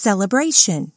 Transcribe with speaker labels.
Speaker 1: celebration.